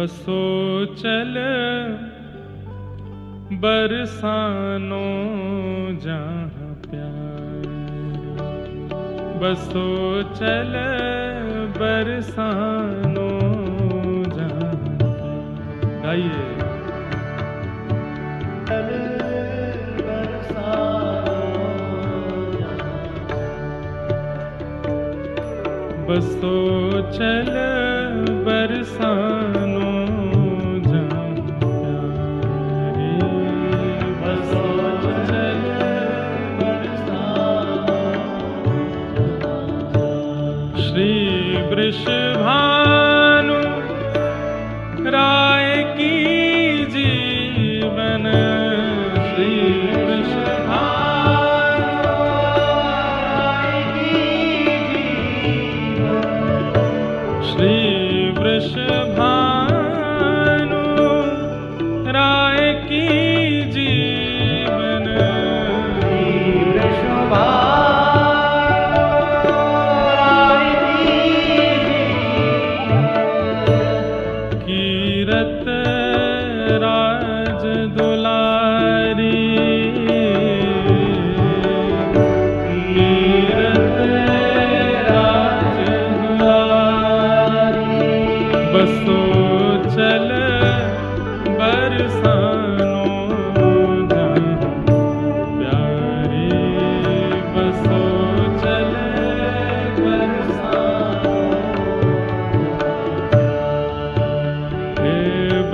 बसो चल बरसानो जहाँ प्यार। बसो चल बरसानो जहाँ गाइए। बसो चल बरसानो वृषभानु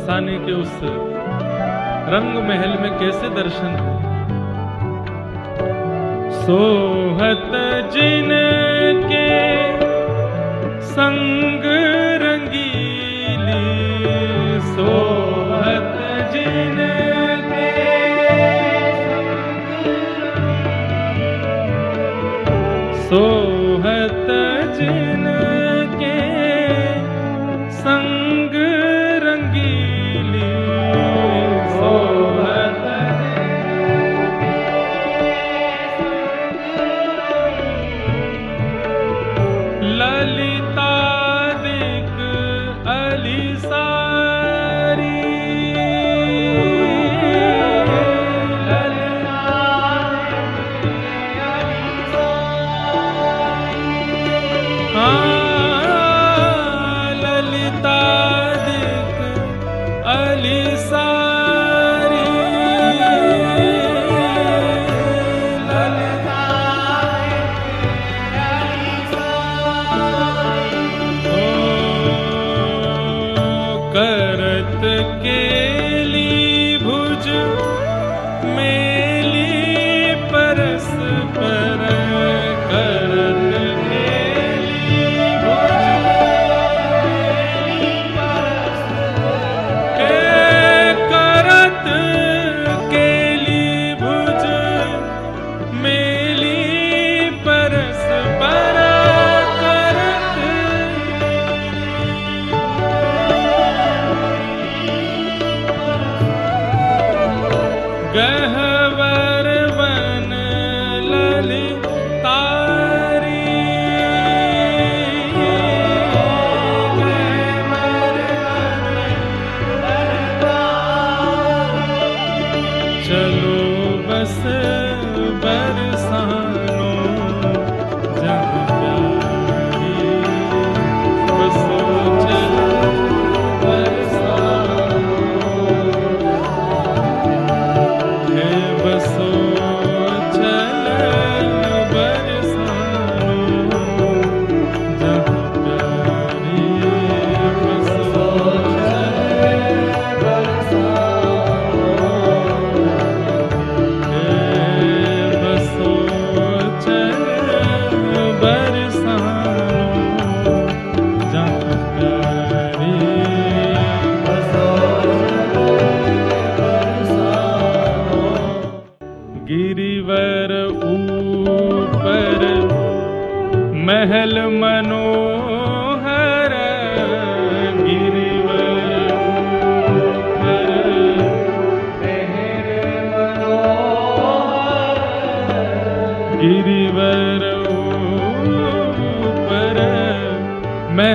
बरसाने के उस रंग महल में कैसे दर्शन सोहत जिन que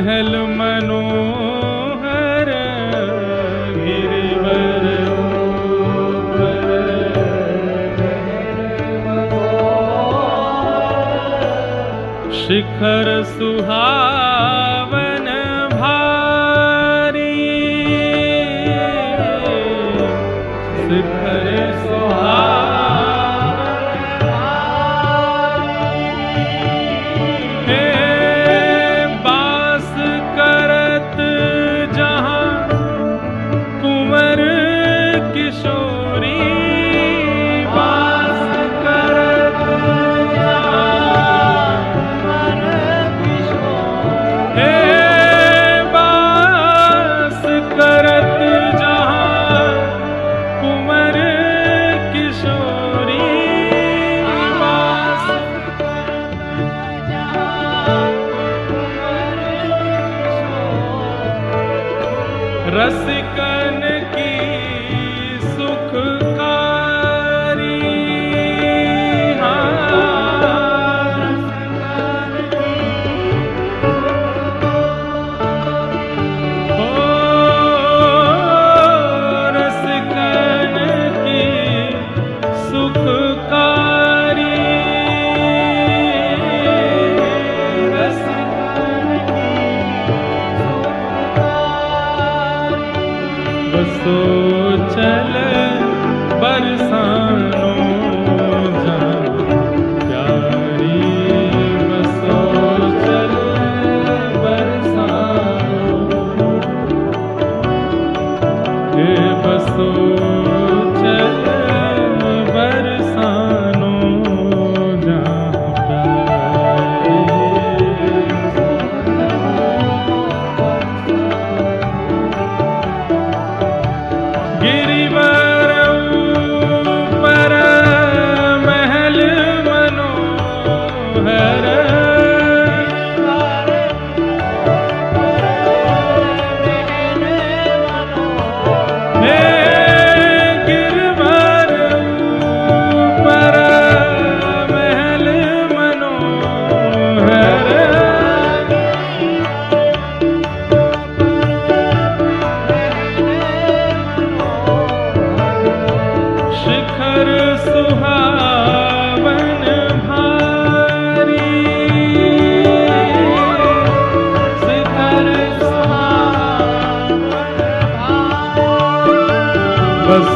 महल मनोहर गिरिवर ऊपर शिखर सुहावन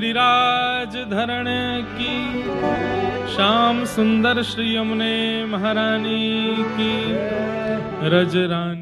गिरिराज धरण की श्याम सुंदर श्री यमुने महारानी की रज रानी